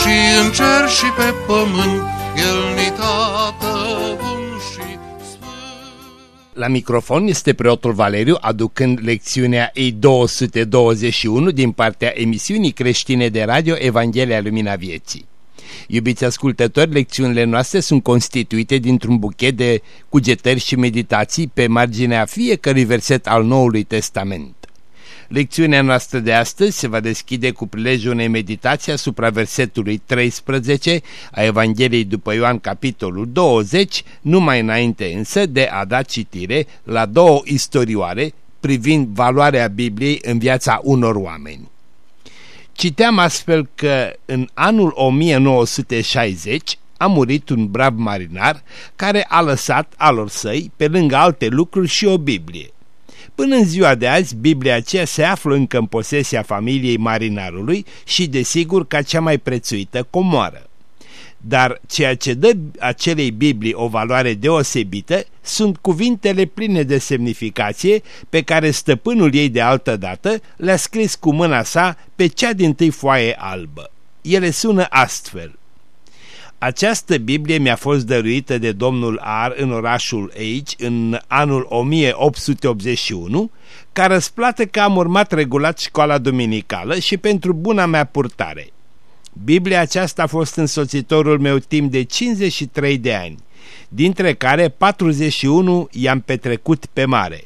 și în cer și pe pământ, El ni tată bun și sfânt. La microfon este preotul Valeriu aducând lecțiunea E221 din partea emisiunii creștine de radio Evanghelia Lumina Vieții. Iubiți ascultători, lecțiunile noastre sunt constituite dintr-un buchet de cugetări și meditații pe marginea fiecărui verset al Noului Testament. Lecțiunea noastră de astăzi se va deschide cu prilejul unei meditații asupra versetului 13 a Evangheliei după Ioan capitolul 20, numai înainte însă de a da citire la două istorioare privind valoarea Bibliei în viața unor oameni. Citeam astfel că în anul 1960 a murit un brav marinar care a lăsat alor săi, pe lângă alte lucruri, și o Biblie. Până în ziua de azi, Biblia aceea se află încă în posesia familiei marinarului și, desigur, ca cea mai prețuită comoară. Dar ceea ce dă acelei Biblii o valoare deosebită sunt cuvintele pline de semnificație pe care stăpânul ei de altă dată le-a scris cu mâna sa pe cea din tâi foaie albă. Ele sună astfel. Această Biblie mi-a fost dăruită de domnul Ar în orașul aici în anul 1881, ca răsplată că am urmat regulat școala dominicală și pentru buna mea purtare. Biblia aceasta a fost însoțitorul meu timp de 53 de ani, dintre care 41 i-am petrecut pe mare.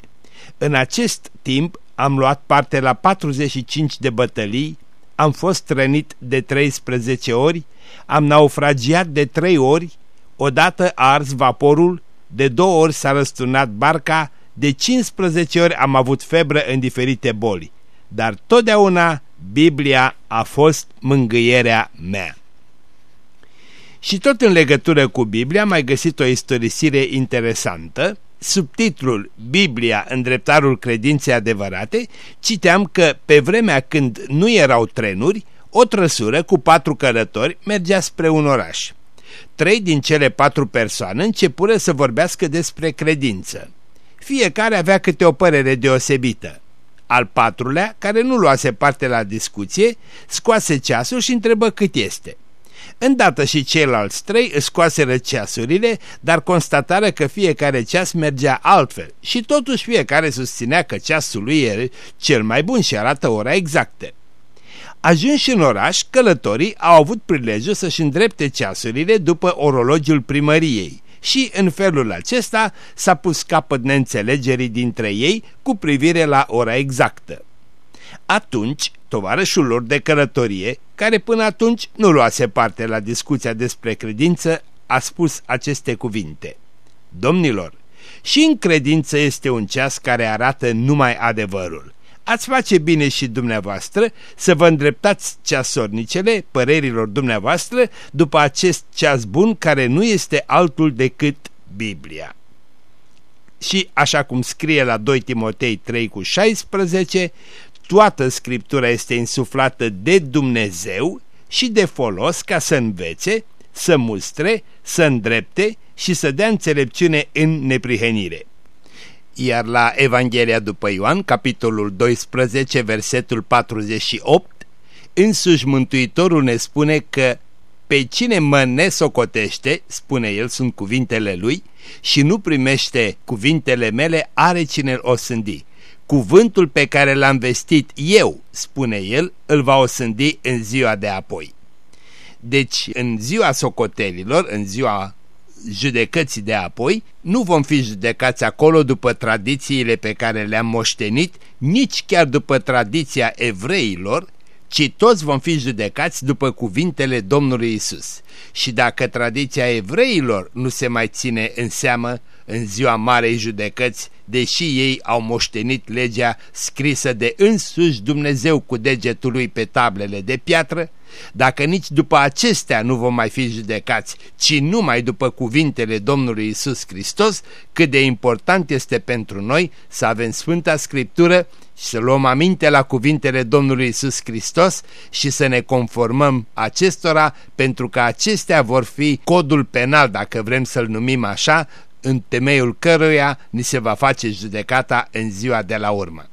În acest timp am luat parte la 45 de bătălii, am fost rănit de 13 ori, am naufragiat de 3 ori, odată a ars vaporul, de două ori s-a răsturnat barca, de 15 ori am avut febră în diferite boli. Dar totdeauna Biblia a fost mângâierea mea. Și tot în legătură cu Biblia am mai găsit o istorisire interesantă. Subtitlul Biblia, îndreptarul credinței adevărate, citeam că pe vremea când nu erau trenuri, o trăsură cu patru călători mergea spre un oraș. Trei din cele patru persoane începură să vorbească despre credință. Fiecare avea câte o părere deosebită. Al patrulea, care nu luase parte la discuție, scoase ceasul și întrebă cât este. Îndată și ceilalți trei își scoaseră ceasurile, dar constatară că fiecare ceas mergea altfel și totuși fiecare susținea că ceasul lui era cel mai bun și arată ora exactă. Ajunși în oraș, călătorii au avut prilejul să-și îndrepte ceasurile după orologiul primăriei și în felul acesta s-a pus capăt neînțelegerii dintre ei cu privire la ora exactă. Atunci, tovarășul lor de călătorie, care până atunci nu luase parte la discuția despre credință, a spus aceste cuvinte. Domnilor, și în credință este un ceas care arată numai adevărul ați face bine și dumneavoastră să vă îndreptați ceasornicele părerilor dumneavoastră după acest ceas bun care nu este altul decât Biblia. Și așa cum scrie la 2 Timotei 3 cu 16, toată Scriptura este insuflată de Dumnezeu și de folos ca să învețe, să mustre, să îndrepte și să dea înțelepciune în neprihenire. Iar la Evanghelia după Ioan, capitolul 12, versetul 48, însuși Mântuitorul ne spune că pe cine mă nesocotește, spune el, sunt cuvintele lui, și nu primește cuvintele mele, are cine o sândi. Cuvântul pe care l-am vestit eu, spune el, îl va osândi în ziua de apoi. Deci, în ziua socotelilor, în ziua judecății de apoi, nu vom fi judecați acolo după tradițiile pe care le-am moștenit, nici chiar după tradiția evreilor, ci toți vom fi judecați după cuvintele Domnului Isus. Și dacă tradiția evreilor nu se mai ține în seamă în ziua Marei Judecăți, deși ei au moștenit legea scrisă de însuși Dumnezeu cu degetul lui pe tablele de piatră, dacă nici după acestea nu vom mai fi judecați, ci numai după cuvintele Domnului Isus Hristos, cât de important este pentru noi să avem Sfânta Scriptură și să luăm aminte la cuvintele Domnului Isus Hristos și să ne conformăm acestora, pentru că acestea vor fi codul penal, dacă vrem să-l numim așa, în temeiul căruia ni se va face judecata în ziua de la urmă.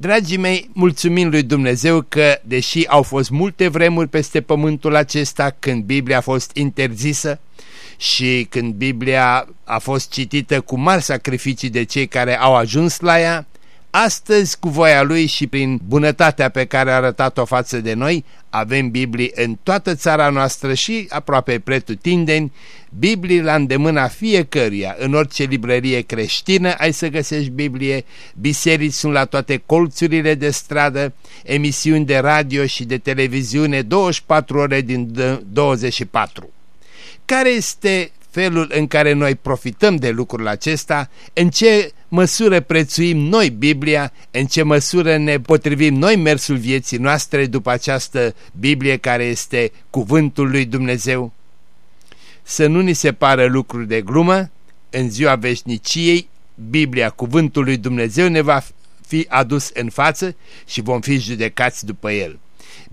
Dragii mei, mulțumim lui Dumnezeu că, deși au fost multe vremuri peste pământul acesta când Biblia a fost interzisă și când Biblia a fost citită cu mari sacrificii de cei care au ajuns la ea, Astăzi, cu voia Lui și prin bunătatea pe care a arătat-o față de noi, avem Biblii în toată țara noastră și aproape pretutindeni, Biblii la îndemâna fiecăruia, în orice librărie creștină ai să găsești Biblie, biserici sunt la toate colțurile de stradă, emisiuni de radio și de televiziune 24 ore din 24. Care este felul în care noi profităm de lucrul acesta, în ce măsură prețuim noi Biblia, în ce măsură ne potrivim noi mersul vieții noastre după această Biblie care este cuvântul lui Dumnezeu. Să nu ni se pară lucruri de glumă, în ziua veșniciei, Biblia, cuvântul lui Dumnezeu ne va fi adus în față și vom fi judecați după el.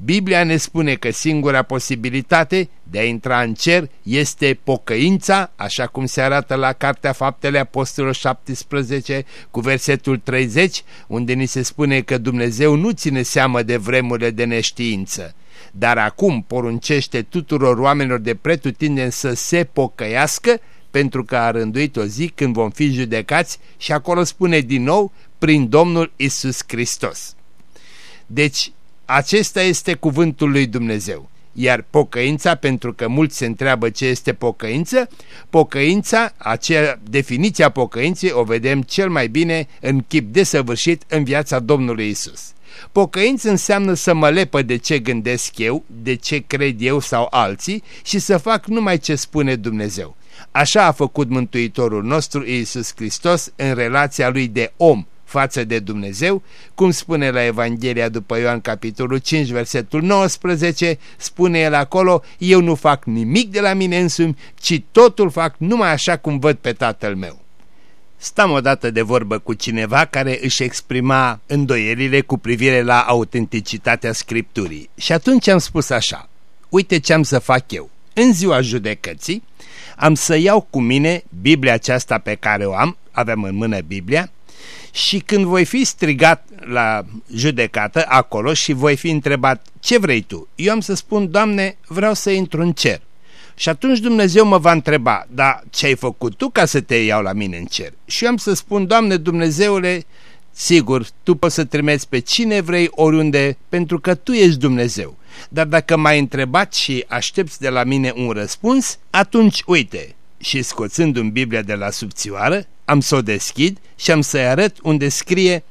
Biblia ne spune că singura posibilitate de a intra în cer este pocăința, așa cum se arată la Cartea Faptele Apostolilor 17 cu versetul 30, unde ni se spune că Dumnezeu nu ține seamă de vremurile de neștiință, dar acum poruncește tuturor oamenilor de pretutindeni să se pocăiască, pentru că a rânduit o zi când vom fi judecați și acolo spune din nou prin Domnul Isus Hristos. Deci acesta este cuvântul lui Dumnezeu. Iar pocăința, pentru că mulți se întreabă ce este pocăință, pocăința, acea definiția pocăinței o vedem cel mai bine în chip desăvârșit în viața Domnului Isus. Pocăință înseamnă să mă lepă de ce gândesc eu, de ce cred eu sau alții și să fac numai ce spune Dumnezeu. Așa a făcut Mântuitorul nostru Iisus Hristos în relația lui de om față de Dumnezeu, cum spune la Evanghelia după Ioan capitolul 5, versetul 19, spune el acolo, eu nu fac nimic de la mine însumi, ci totul fac numai așa cum văd pe tatăl meu. Stam odată de vorbă cu cineva care își exprima îndoierile cu privire la autenticitatea Scripturii și atunci am spus așa, uite ce am să fac eu. În ziua judecății am să iau cu mine Biblia aceasta pe care o am, aveam în mână Biblia, și când voi fi strigat la judecată acolo și voi fi întrebat ce vrei tu, eu am să spun, Doamne, vreau să intru în cer. Și atunci Dumnezeu mă va întreba, da, ce ai făcut tu ca să te iau la mine în cer? Și eu am să spun, Doamne Dumnezeule, sigur, tu poți să trimiți pe cine vrei oriunde, pentru că tu ești Dumnezeu. Dar dacă m-ai întrebat și aștepți de la mine un răspuns, atunci uite, și scoțându-mi Biblia de la subțioară, am să o deschid și am să-i arăt unde scrie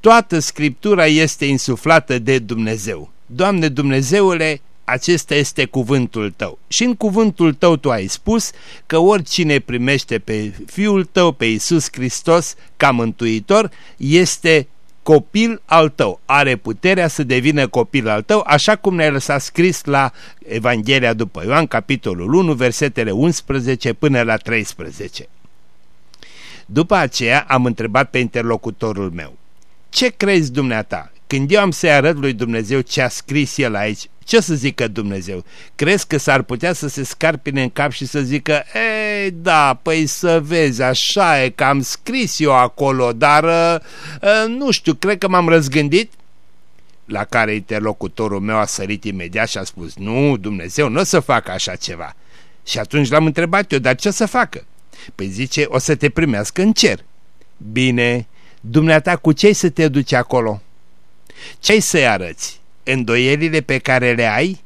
Toată Scriptura este insuflată de Dumnezeu. Doamne Dumnezeule, acesta este cuvântul tău. Și în cuvântul tău tu ai spus că oricine primește pe Fiul tău, pe Iisus Hristos, ca mântuitor, este copil al tău, are puterea să devină copil al tău, așa cum ne-a lăsat scris la Evanghelia după Ioan, capitolul 1, versetele 11 până la 13. După aceea am întrebat pe interlocutorul meu, ce crezi dumneata? Când eu am să-i arăt lui Dumnezeu ce a scris el aici, ce o să zică Dumnezeu? Crezi că s-ar putea să se scarpine în cap și să zică, ei, da, păi să vezi, așa e că am scris eu acolo, dar uh, uh, nu știu, cred că m-am răzgândit? La care interlocutorul meu a sărit imediat și a spus, nu, Dumnezeu nu o să facă așa ceva. Și atunci l-am întrebat eu, dar ce o să facă? Păi zice, o să te primească în cer. Bine, dumneata cu ce să te duci acolo? Ce-ai să-i arăți? Îndoielile pe care le ai?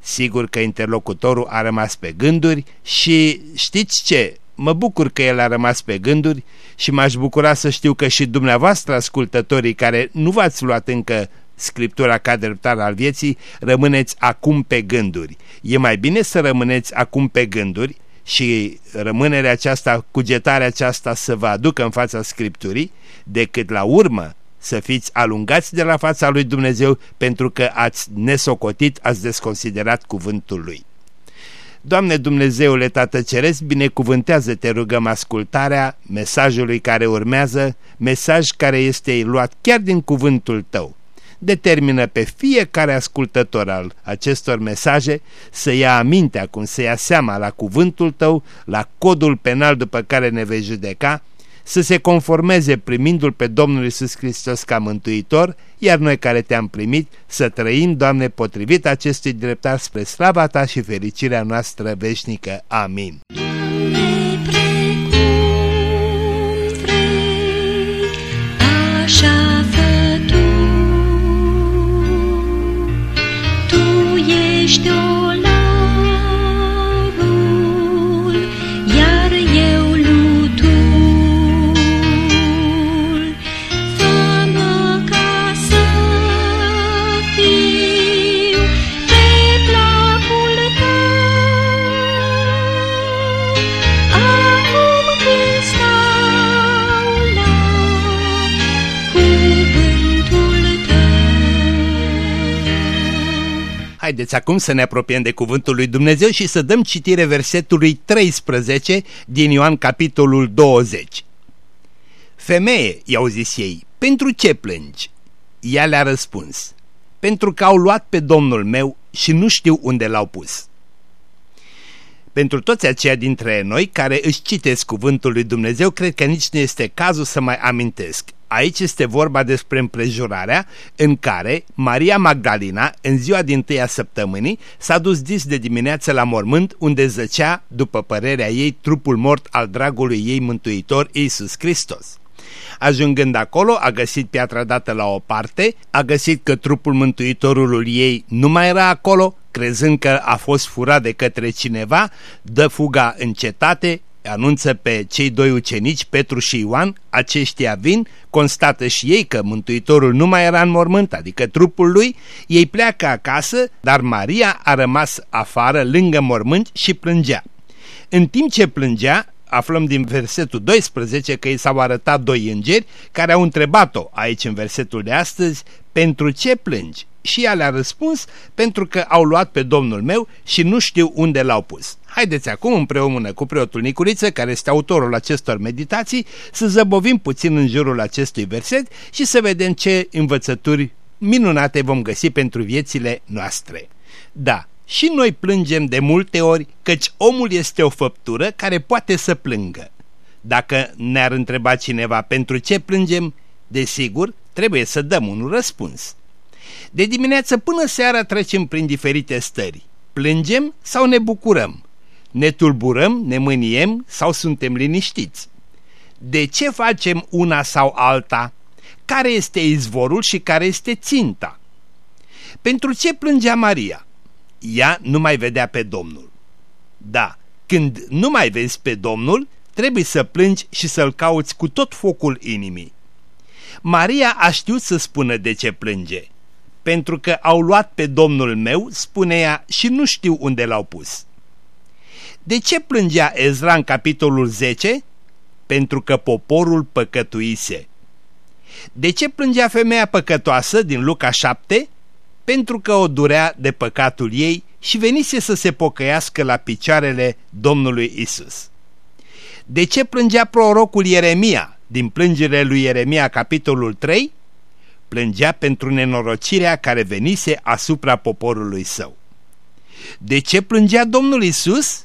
Sigur că interlocutorul a rămas pe gânduri și știți ce? Mă bucur că el a rămas pe gânduri și m-aș bucura să știu că și dumneavoastră, ascultătorii care nu v-ați luat încă Scriptura ca dreptar al vieții, rămâneți acum pe gânduri. E mai bine să rămâneți acum pe gânduri și rămânerea aceasta, cugetarea aceasta să vă aducă în fața Scripturii, decât la urmă să fiți alungați de la fața lui Dumnezeu pentru că ați nesocotit, ați desconsiderat cuvântul lui. Doamne Dumnezeule Tată Ceresc, binecuvântează, te rugăm, ascultarea mesajului care urmează, mesaj care este luat chiar din cuvântul Tău. Determină pe fiecare ascultător al acestor mesaje să ia aminte acum, să ia seama la cuvântul Tău, la codul penal după care ne vei judeca, să se conformeze primindu-L pe Domnul Isus Hristos ca mântuitor, iar noi care te-am primit să trăim, Doamne, potrivit acestui dreptar spre slava Ta și fericirea noastră veșnică. Amin. Ești Haideți acum să ne apropiem de cuvântul lui Dumnezeu și să dăm citire versetului 13 din Ioan capitolul 20. Femeie, i-au zis ei, pentru ce plângi? Ea le-a răspuns, pentru că au luat pe domnul meu și nu știu unde l-au pus. Pentru toți aceia dintre noi care își citesc cuvântul lui Dumnezeu, cred că nici nu este cazul să mai amintesc. Aici este vorba despre împrejurarea în care Maria Magdalena, în ziua din tâia săptămânii, s-a dus dis de dimineață la mormânt unde zăcea, după părerea ei, trupul mort al dragului ei mântuitor, Iisus Hristos. Ajungând acolo, a găsit piatra dată la o parte, a găsit că trupul mântuitorului ei nu mai era acolo, crezând că a fost furat de către cineva, dă fuga în cetate, anunță pe cei doi ucenici, Petru și Ioan, aceștia vin, constată și ei că Mântuitorul nu mai era în mormânt, adică trupul lui, ei pleacă acasă, dar Maria a rămas afară, lângă mormânt și plângea. În timp ce plângea, aflăm din versetul 12 că i s-au arătat doi îngeri care au întrebat-o aici în versetul de astăzi, pentru ce plângi? Și ea le-a răspuns, pentru că au luat pe domnul meu și nu știu unde l-au pus. Haideți acum împreună cu preotul Nicuriță, care este autorul acestor meditații, să zăbovim puțin în jurul acestui verset și să vedem ce învățături minunate vom găsi pentru viețile noastre. Da, și noi plângem de multe ori, căci omul este o făptură care poate să plângă. Dacă ne-ar întreba cineva pentru ce plângem, desigur, trebuie să dăm un răspuns. De dimineață până seara trecem prin diferite stări. Plângem sau ne bucurăm? Ne tulburăm, ne mâniem sau suntem liniștiți? De ce facem una sau alta? Care este izvorul și care este ținta? Pentru ce plângea Maria? Ea nu mai vedea pe Domnul. Da, când nu mai vezi pe Domnul, trebuie să plângi și să-L cauți cu tot focul inimii. Maria a știut să spună de ce plânge. Pentru că au luat pe Domnul meu, spune ea, și nu știu unde l-au pus. De ce plângea Ezra în capitolul 10? Pentru că poporul păcătuise. De ce plângea femeia păcătoasă din Luca 7? Pentru că o durea de păcatul ei și venise să se pocăiască la picioarele Domnului Isus. De ce plângea prorocul Ieremia din plângerile lui Ieremia capitolul 3? Plângea pentru nenorocirea care venise asupra poporului său. De ce plângea Domnul Isus?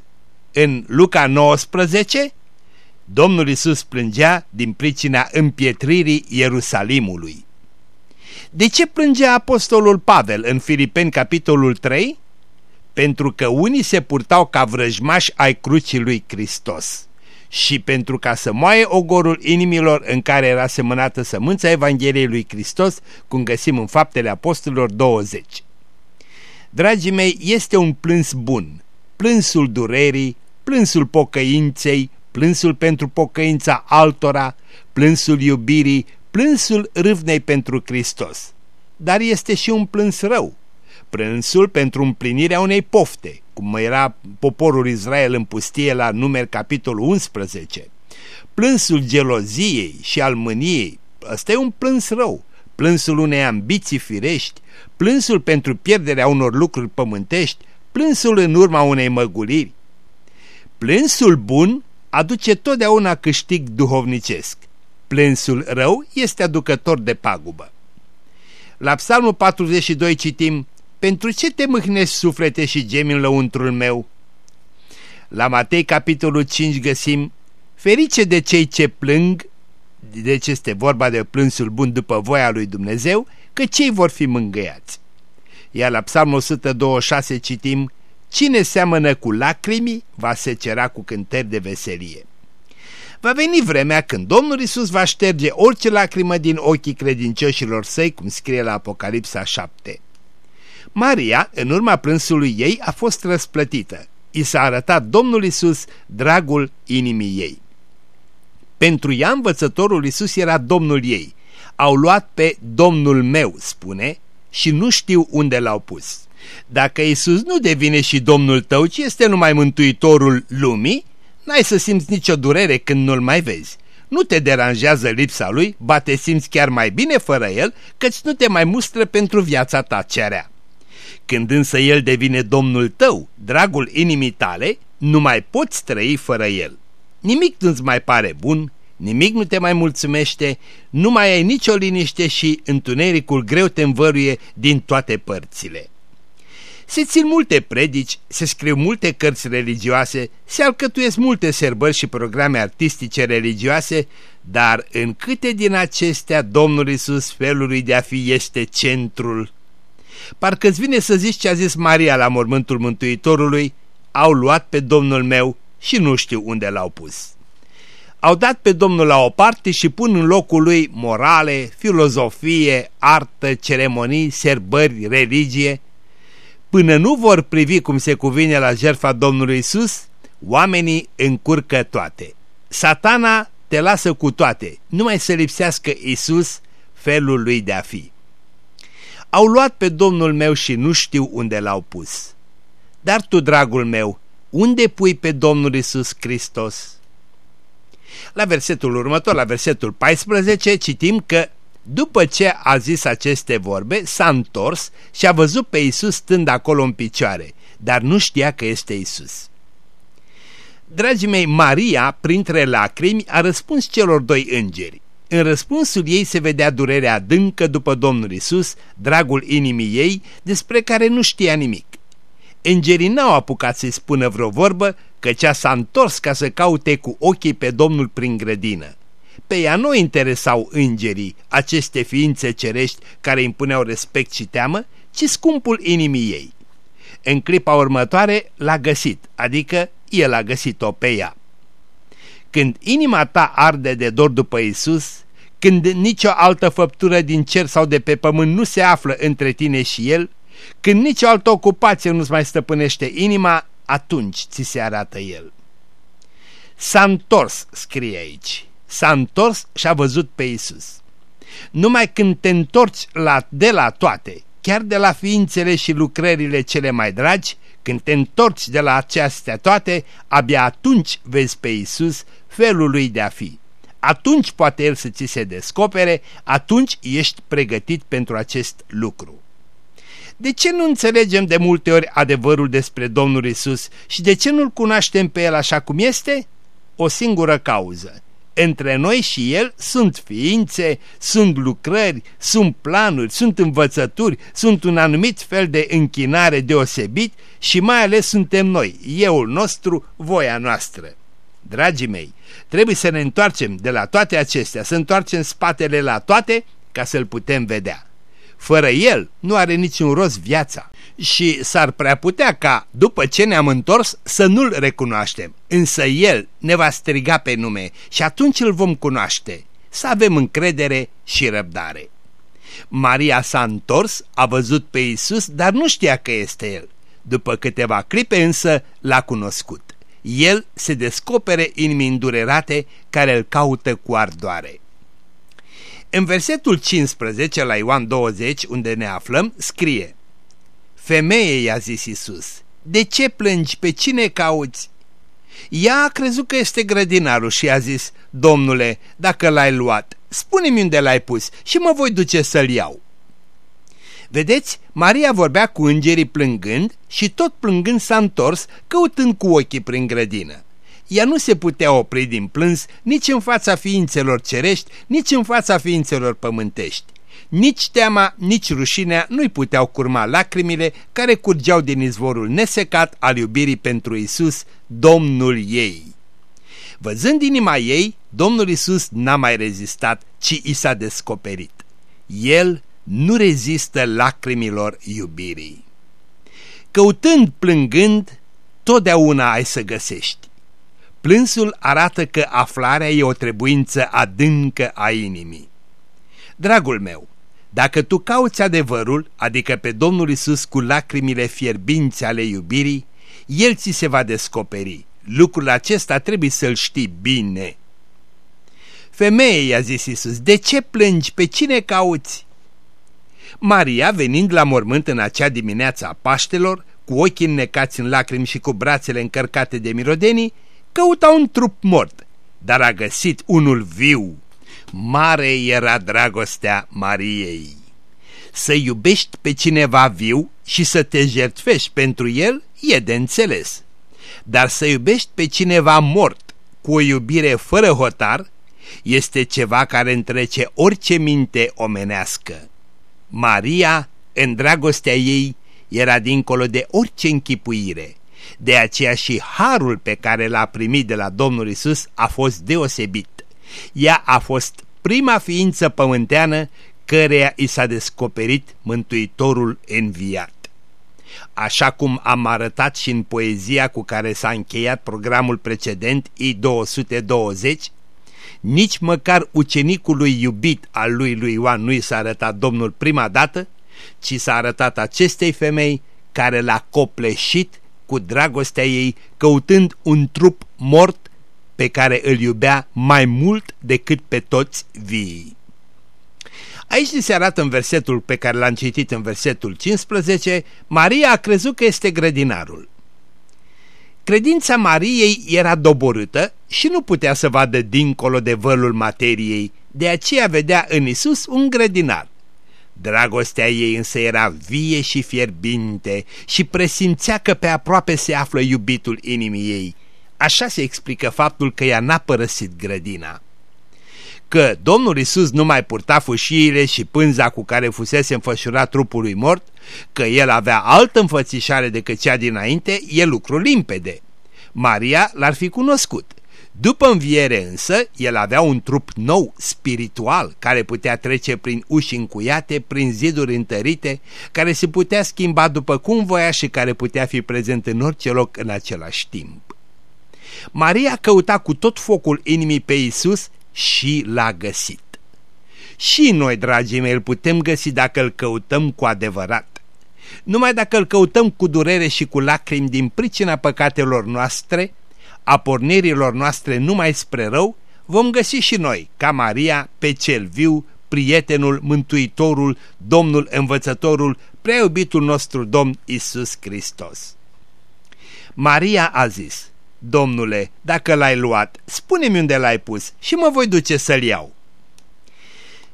În Luca 19, Domnul Isus plângea din pricina împietririi Ierusalimului. De ce plângea apostolul Pavel în Filipeni capitolul 3? Pentru că unii se purtau ca vrăjmași ai crucii lui Hristos și pentru ca să moaie ogorul inimilor în care era semănată sămânța Evangheliei lui Hristos, cum găsim în faptele apostolilor 20. Dragii mei, este un plâns bun, plânsul durerii, plânsul pocăinței, plânsul pentru pocăința altora, plânsul iubirii, plânsul râvnei pentru Hristos. Dar este și un plâns rău, plânsul pentru împlinirea unei pofte, cum era poporul Israel în pustie la numer capitolul 11, plânsul geloziei și al mâniei, ăsta e un plâns rău, plânsul unei ambiții firești, plânsul pentru pierderea unor lucruri pământești, plânsul în urma unei măguliri. Plânsul bun aduce totdeauna câștig duhovnicesc. Plânsul rău este aducător de pagubă. La psalmul 42 citim, Pentru ce te mâhnești suflete și gemi în lăuntrul meu? La Matei capitolul 5 găsim, Ferice de cei ce plâng, deci este vorba de plânsul bun după voia lui Dumnezeu, că cei vor fi mângâiați. Iar la psalmul 126 citim, Cine seamănă cu lacrimi va secera cu cântări de veselie. Va veni vremea când Domnul Isus va șterge orice lacrimă din ochii credincioșilor săi, cum scrie la Apocalipsa 7. Maria, în urma plânsului ei, a fost răsplătită. I s-a arătat Domnul Isus, dragul inimii ei. Pentru ea, învățătorul Isus era Domnul ei. Au luat pe Domnul meu, spune, și nu știu unde l-au pus. Dacă Isus nu devine și Domnul tău, ci este numai Mântuitorul lumii, n-ai să simți nicio durere când nu-L mai vezi. Nu te deranjează lipsa Lui, ba te simți chiar mai bine fără El, căci nu te mai mustră pentru viața ta cerea. Când însă El devine Domnul tău, dragul inimii tale, nu mai poți trăi fără El. Nimic nu-ți mai pare bun, nimic nu te mai mulțumește, nu mai ai nicio liniște și întunericul greu te învăruie din toate părțile. Se țin multe predici, se scriu multe cărți religioase, se alcătuiesc multe serbări și programe artistice religioase, dar în câte din acestea Domnul Isus felului de a fi este centrul? Parcă-ți vine să zici ce a zis Maria la mormântul Mântuitorului, au luat pe Domnul meu și nu știu unde l-au pus. Au dat pe Domnul la o parte și pun în locul lui morale, filozofie, artă, ceremonii, serbări, religie, Până nu vor privi cum se cuvine la jertfa Domnului Isus, oamenii încurcă toate. Satana te lasă cu toate, numai să lipsească Isus felul lui de a fi. Au luat pe Domnul meu și nu știu unde l-au pus. Dar tu, dragul meu, unde pui pe Domnul Isus Hristos? La versetul următor, la versetul 14, citim că după ce a zis aceste vorbe, s-a întors și a văzut pe Isus stând acolo în picioare, dar nu știa că este Isus. Dragii mei, Maria, printre lacrimi, a răspuns celor doi îngeri. În răspunsul ei se vedea durerea adâncă după Domnul Isus, dragul inimii ei, despre care nu știa nimic. Îngerii n-au apucat să-i spună vreo vorbă, căci s-a întors ca să caute cu ochii pe Domnul prin grădină. Pe ea nu interesau îngerii, aceste ființe cerești care impuneau respect și teamă, ci scumpul inimii ei. În clipa următoare l-a găsit, adică el a găsit-o pe ea. Când inima ta arde de dor după Isus, când nicio altă făptură din cer sau de pe pământ nu se află între tine și El, când nicio altă ocupație nu-ți mai stăpânește inima, atunci ți se arată El. S-a întors, scrie aici s-a întors și a văzut pe Isus. Numai când te întorci la, de la toate, chiar de la ființele și lucrările cele mai dragi, când te întorci de la acestea toate, abia atunci vezi pe Isus felul lui de a fi. Atunci poate El să ți se descopere, atunci ești pregătit pentru acest lucru. De ce nu înțelegem de multe ori adevărul despre Domnul Isus și de ce nu-L cunoaștem pe El așa cum este? O singură cauză între noi și El sunt ființe, sunt lucrări, sunt planuri, sunt învățături, sunt un anumit fel de închinare deosebit și mai ales suntem noi, euul nostru, voia noastră. Dragii mei, trebuie să ne întoarcem de la toate acestea, să întoarcem spatele la toate ca să-L putem vedea. Fără El nu are niciun rost viața și s-ar prea putea ca, după ce ne-am întors, să nu-L recunoaștem, însă El ne va striga pe nume și atunci îl vom cunoaște, să avem încredere și răbdare. Maria s-a întors, a văzut pe Isus, dar nu știa că este El. După câteva clipe însă l-a cunoscut. El se descopere inimii îndurerate care îl caută cu ardoare. În versetul 15 la Ioan 20, unde ne aflăm, scrie Femeie, i-a zis Isus, de ce plângi, pe cine cauți? Ea a crezut că este grădinarul și a zis, Domnule, dacă l-ai luat, spune-mi unde l-ai pus și mă voi duce să-l iau. Vedeți, Maria vorbea cu îngerii plângând și tot plângând s-a întors, căutând cu ochii prin grădină. Ea nu se putea opri din plâns nici în fața ființelor cerești, nici în fața ființelor pământești. Nici teama, nici rușinea nu-i puteau curma lacrimile care curgeau din izvorul nesecat al iubirii pentru Isus, Domnul ei. Văzând inima ei, Domnul Isus n-a mai rezistat, ci i s-a descoperit. El nu rezistă lacrimilor iubirii. Căutând, plângând, totdeauna ai să găsești. Plânsul arată că aflarea e o trebuință adâncă a inimii. Dragul meu, dacă tu cauți adevărul, adică pe Domnul Isus cu lacrimile fierbinți ale iubirii, El ți se va descoperi. Lucrul acesta trebuie să-l știi bine. Femeie, i-a zis Isus, de ce plângi? Pe cine cauți? Maria, venind la mormânt în acea dimineață a Paștelor, cu ochii înnecați în lacrimi și cu brațele încărcate de mirodenii, căuta un trup mort, dar a găsit unul viu. Mare era dragostea Mariei. Să iubești pe cineva viu și să te jertfești pentru el e de înțeles. Dar să iubești pe cineva mort cu o iubire fără hotar este ceva care întrece orice minte omenească. Maria, în dragostea ei, era dincolo de orice închipuire. De aceea și harul pe care l-a primit de la Domnul Isus a fost deosebit. Ea a fost prima ființă pământeană căreia i s-a descoperit Mântuitorul înviat. Așa cum am arătat și în poezia cu care s-a încheiat programul precedent I-220, nici măcar ucenicului iubit al lui lui Ioan nu i s-a arătat Domnul prima dată, ci s-a arătat acestei femei care l-a copleșit cu dragostea ei, căutând un trup mort pe care îl iubea mai mult decât pe toți vii. Aici se arată în versetul pe care l-am citit în versetul 15, Maria a crezut că este grădinarul. Credința Mariei era doborâtă și nu putea să vadă dincolo de vălul materiei, de aceea vedea în Isus un grădinar. Dragostea ei însă era vie și fierbinte și presimțea că pe aproape se află iubitul inimii ei. Așa se explică faptul că ea n-a părăsit grădina. Că Domnul Isus nu mai purta fâșiile și pânza cu care fusese înfășurat trupului mort, că el avea altă înfățișare decât cea dinainte, e lucru limpede. Maria l-ar fi cunoscut. După înviere însă, el avea un trup nou, spiritual, care putea trece prin uși încuiate, prin ziduri întărite, care se putea schimba după cum voia și care putea fi prezent în orice loc în același timp. Maria căuta cu tot focul inimii pe Isus și l-a găsit. Și noi, dragii mei, îl putem găsi dacă îl căutăm cu adevărat. Numai dacă îl căutăm cu durere și cu lacrimi din pricina păcatelor noastre, a pornirilor noastre numai spre rău, vom găsi și noi, ca Maria, pe cel viu, prietenul, mântuitorul, Domnul învățătorul, preiubitul nostru Domn Isus Hristos. Maria a zis, Domnule, dacă l-ai luat, spune-mi unde l-ai pus și mă voi duce să-l iau.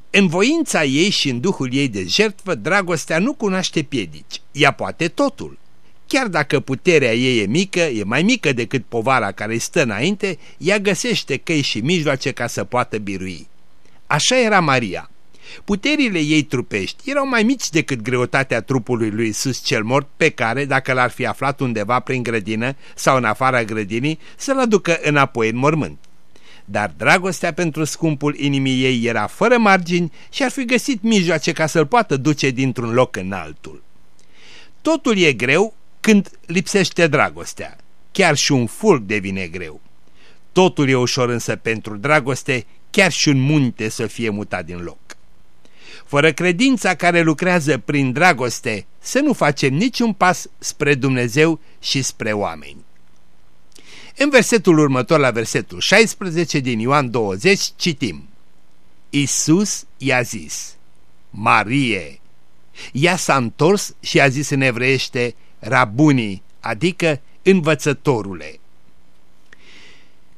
În voința ei și în duhul ei de jertfă, dragostea nu cunoaște piedici, ea poate totul. Chiar dacă puterea ei e mică, e mai mică decât povara care stă înainte, ea găsește căi și mijloace ca să poată birui. Așa era Maria. Puterile ei trupești erau mai mici decât greutatea trupului lui Isus cel mort, pe care, dacă l-ar fi aflat undeva prin grădină sau în afara grădinii, să-l aducă înapoi în mormânt. Dar dragostea pentru scumpul inimii ei era fără margini și ar fi găsit mijloace ca să-l poată duce dintr-un loc în altul. Totul e greu când lipsește dragostea. Chiar și un fulg devine greu. Totul e ușor însă pentru dragoste, chiar și un munte să fie mutat din loc. Fără credința care lucrează prin dragoste, să nu facem niciun pas spre Dumnezeu și spre oameni. În versetul următor, la versetul 16 din Ioan 20, citim Isus i-a zis, Marie! Ea s-a întors și a zis în evreiește, Rabunii, adică învățătorule.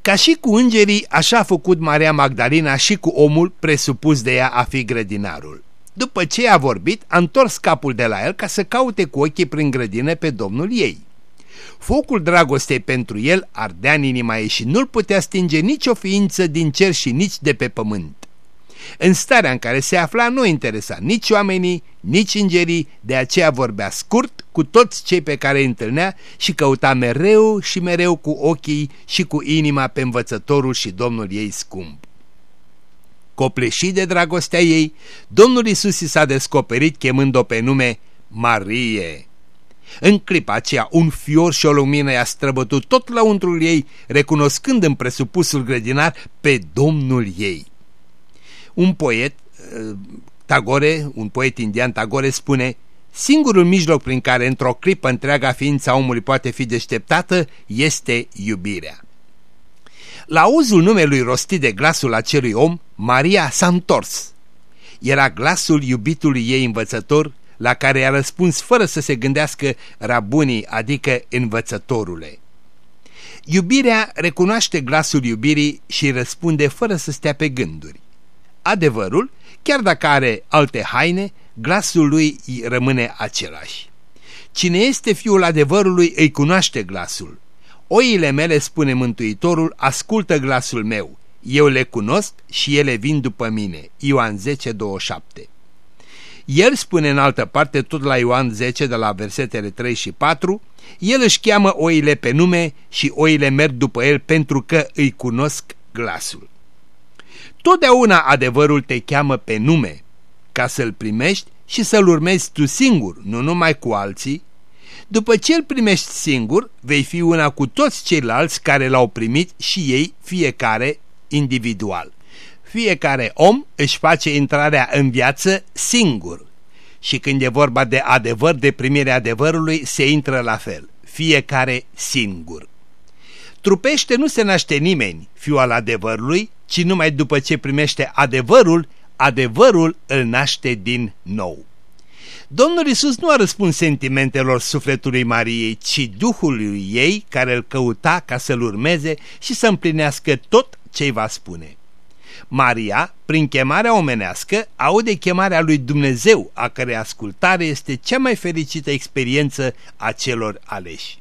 Ca și cu îngerii, așa a făcut Maria Magdalena și cu omul presupus de ea a fi grădinarul. După ce a vorbit, a întors capul de la el ca să caute cu ochii prin grădină pe domnul ei. Focul dragostei pentru el ardea în inima ei și nu-l putea stinge nicio ființă din cer și nici de pe pământ. În starea în care se afla nu interesa nici oamenii, nici îngerii, de aceea vorbea scurt cu toți cei pe care îi întâlnea și căuta mereu și mereu cu ochii și cu inima pe învățătorul și domnul ei scump. Copleșit de dragostea ei, Domnul Isus i s-a descoperit chemând-o pe nume Marie. În clipa aceea, un fior și o lumină i-a străbătut tot lăuntrul ei, recunoscând în presupusul grădinar pe Domnul ei. Un poet, uh, Tagore, un poet indian Tagore spune Singurul mijloc prin care într-o clipă întreaga ființa omului poate fi deșteptată este iubirea. La auzul numelui rostit de glasul acelui om, Maria s-a întors. Era glasul iubitului ei învățător, la care i-a răspuns fără să se gândească rabunii, adică învățătorule. Iubirea recunoaște glasul iubirii și răspunde fără să stea pe gânduri. Adevărul, chiar dacă are alte haine, glasul lui rămâne același. Cine este fiul adevărului îi cunoaște glasul. Oile mele, spune Mântuitorul, ascultă glasul meu. Eu le cunosc și ele vin după mine. Ioan 10, 27 El spune în altă parte, tot la Ioan 10, de la versetele 3 și 4, El își cheamă oile pe nume și oile merg după el pentru că îi cunosc glasul. Totdeauna adevărul te cheamă pe nume, ca să-l primești și să-l urmezi tu singur, nu numai cu alții. După ce îl primești singur, vei fi una cu toți ceilalți care l-au primit și ei, fiecare individual. Fiecare om își face intrarea în viață singur. Și când e vorba de adevăr, de primirea adevărului, se intră la fel, fiecare singur. Trupește nu se naște nimeni, fiul al adevărului, ci numai după ce primește adevărul, adevărul îl naște din nou. Domnul Isus nu a răspuns sentimentelor sufletului Mariei, ci Duhului ei care îl căuta ca să-l urmeze și să împlinească tot ce va spune. Maria, prin chemarea omenească, aude chemarea lui Dumnezeu, a cărei ascultare este cea mai fericită experiență a celor aleși.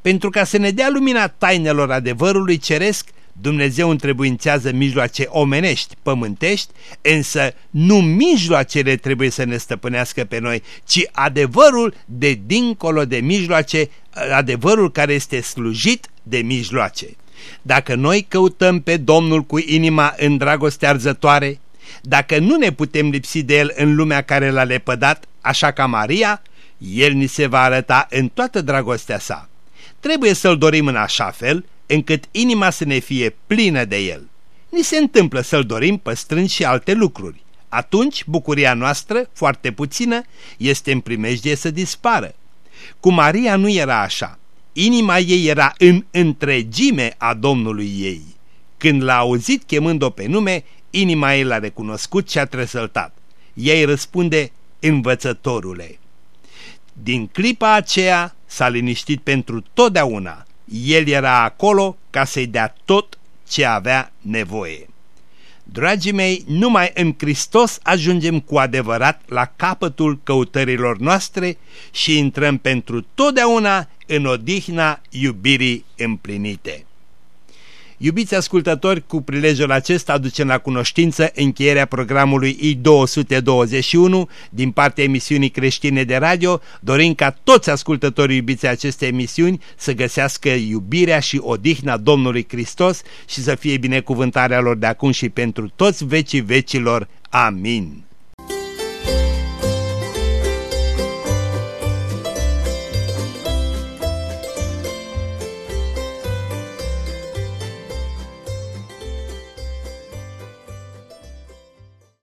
Pentru ca să ne dea lumina tainelor adevărului ceresc, Dumnezeu întrebuințează mijloace omenești, pământești, însă nu mijloacele trebuie să ne stăpânească pe noi, ci adevărul de dincolo de mijloace, adevărul care este slujit de mijloace. Dacă noi căutăm pe Domnul cu inima în dragoste arzătoare, dacă nu ne putem lipsi de El în lumea care l-a lepădat, așa ca Maria, El ni se va arăta în toată dragostea sa. Trebuie să-L dorim în așa fel încât inima să ne fie plină de El. Ni se întâmplă să-L dorim păstrând și alte lucruri. Atunci bucuria noastră, foarte puțină, este în primejdie să dispară. Cu Maria nu era așa. Inima ei era în întregime a Domnului ei. Când l-a auzit chemând-o pe nume, inima ei l-a recunoscut și a tresăltat. Ei răspunde, învățătorule. Din clipa aceea s-a liniștit pentru totdeauna el era acolo ca să-i dea tot ce avea nevoie. Dragii mei, numai în Hristos ajungem cu adevărat la capătul căutărilor noastre și intrăm pentru totdeauna în odihna iubirii împlinite. Iubiți ascultători, cu prilejul acesta aducem la cunoștință încheierea programului I-221 din partea emisiunii creștine de radio, dorind ca toți ascultătorii iubiți acestei emisiuni să găsească iubirea și odihna Domnului Hristos și să fie binecuvântarea lor de acum și pentru toți vecii vecilor. Amin.